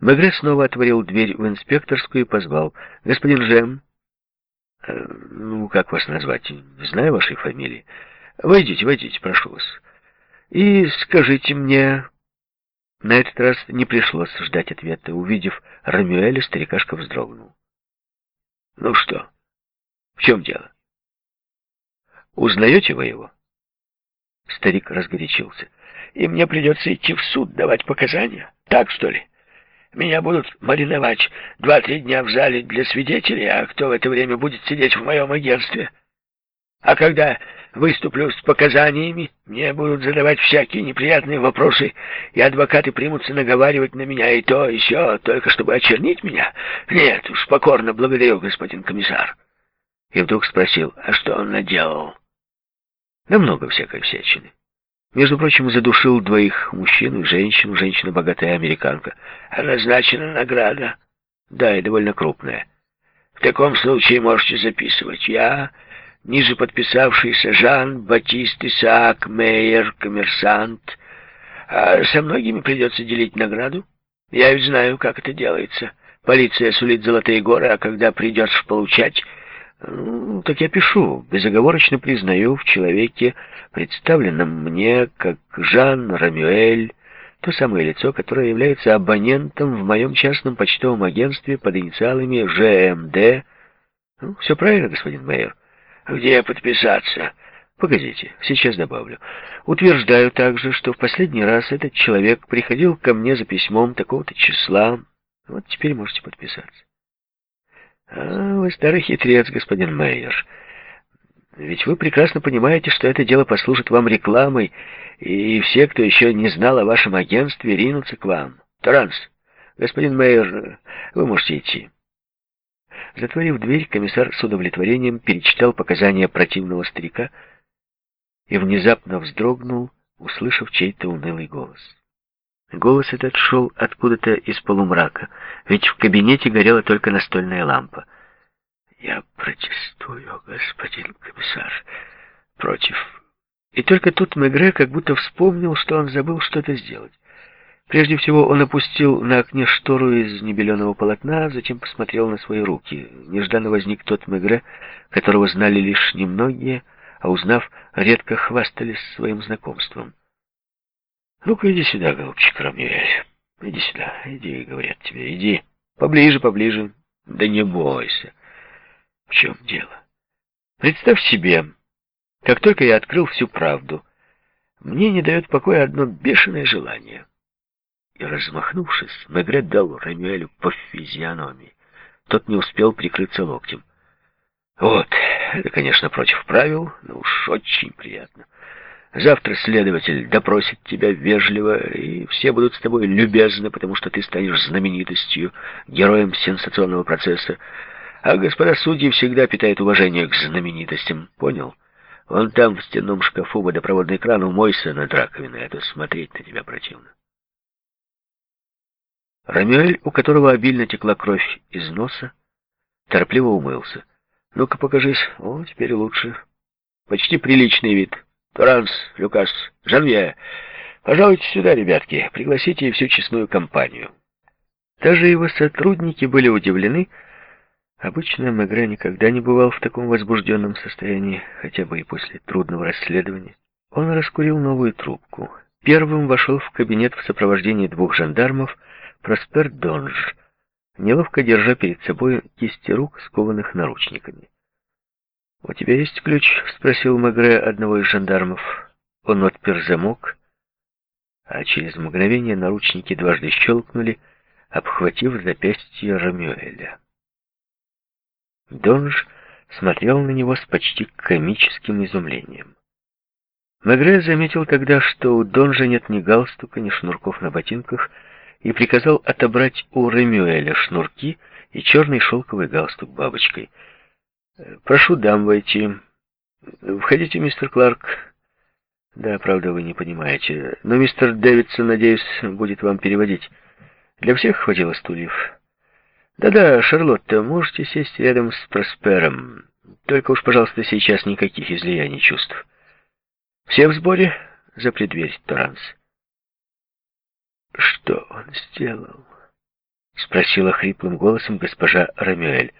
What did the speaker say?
Мегре снова отворил дверь в инспекторскую и позвал. «Господин Жем, э, ну, как вас назвать? Не знаю вашей фамилии. Войдите, войдите, прошу вас. И скажите мне...» На этот раз не пришлось ждать ответа. Увидев Рамюэля, старикашка вздрогнул. «Ну что, в чем дело? Узнаете вы его?» Старик разгорячился. «И мне придется идти в суд, давать показания? Так, что ли? Меня будут мариновать два-три дня в зале для свидетелей, а кто в это время будет сидеть в моем агентстве? А когда выступлю с показаниями, мне будут задавать всякие неприятные вопросы, и адвокаты примутся наговаривать на меня и то, и сё, только чтобы очернить меня? Нет уж, покорно благодарю, господин комиссар». И вдруг спросил, а что он наделал? Да много всякой всячины. Между прочим, задушил двоих мужчин и женщин, женщина богатая американка. Назначена награда. Да, и довольно крупная. В таком случае можете записывать. Я, ниже подписавшийся Жан Батист Исаак Мейер, коммерсант. А со многими придется делить награду. Я ведь знаю, как это делается. Полиция сулит золотые горы, а когда придешь получать, так я пишу. Безоговорочно признаю в человеке, представленном мне как Жан Рамюэль, то самое лицо, которое является абонентом в моем частном почтовом агентстве под инициалами ЖМД. Ну, все правильно, господин майор. Где подписаться? Погодите, сейчас добавлю. Утверждаю также, что в последний раз этот человек приходил ко мне за письмом такого-то числа. Вот теперь можете подписаться. А, вы старый хитрец, господин Мейер. Ведь вы прекрасно понимаете, что это дело послужит вам рекламой, и все, кто еще не знал о вашем агентстве, ринутся к вам. Таранс, господин Мейер, вы можете идти. Затворив дверь, комиссар с удовлетворением перечитал показания противного старика и внезапно вздрогнул, услышав чей-то унылый голос. Голос этот шел откуда-то из полумрака, ведь в кабинете горела только настольная лампа. «Я протестую, господин комиссар, против...» И только тут Мегре как будто вспомнил, что он забыл что-то сделать. Прежде всего он опустил на окне штору из небеленого полотна, затем посмотрел на свои руки. Нежданно возник тот Мегре, которого знали лишь немногие, а узнав, редко хвастались своим знакомством. Ну-ка, иди сюда, голубчик Рамюэль. Иди сюда, иди, говорят тебе, иди. Поближе, поближе. Да не бойся. В чем дело? Представь себе, как только я открыл всю правду, мне не дает покоя одно бешеное желание. И, размахнувшись, Мегрет дал Рамюэлю по физиономии. Тот не успел прикрыться локтем. Вот, это, конечно, против правил, но уж очень приятно. Завтра следователь допросит тебя вежливо, и все будут с тобой любезны, потому что ты станешь знаменитостью, героем сенсационного процесса. А господа судьи всегда питают уважение к знаменитостям, понял? Вон там, в стенном шкафу, водопроводный кран, умойся над раковиной, а то смотреть на тебя противно. Рамюэль, у которого обильно текла кровь из носа, торопливо умылся. «Ну-ка, покажись. О, теперь лучше. Почти приличный вид». Туранс, Люкас, Жанвье, пожалуйте сюда, ребятки, пригласите всю честную компанию. Даже его сотрудники были удивлены. Обычно Мегре никогда не бывал в таком возбужденном состоянии, хотя бы и после трудного расследования. Он раскурил новую трубку. Первым вошел в кабинет в сопровождении двух жандармов Проспер Донж, неловко держа перед собой кисти рук, скованных наручниками. «У тебя есть ключ?» — спросил Магре одного из жандармов. Он отпер замок, а через мгновение наручники дважды щелкнули, обхватив запястье Рамюэля. Донж смотрел на него с почти комическим изумлением. Магре заметил тогда, что у Донжа нет ни галстука, ни шнурков на ботинках, и приказал отобрать у Ремюэля шнурки и черный шелковый галстук бабочкой — «Прошу дам войти. Входите, мистер Кларк». «Да, правда, вы не понимаете. Но мистер Дэвидсон, надеюсь, будет вам переводить. Для всех хватило стульев». «Да-да, Шарлотта, можете сесть рядом с Проспером. Только уж, пожалуйста, сейчас никаких излияний чувств. Все в сборе? За преддверь, Торанс». «Что он сделал?» спросила хриплым голосом госпожа Рамюэль.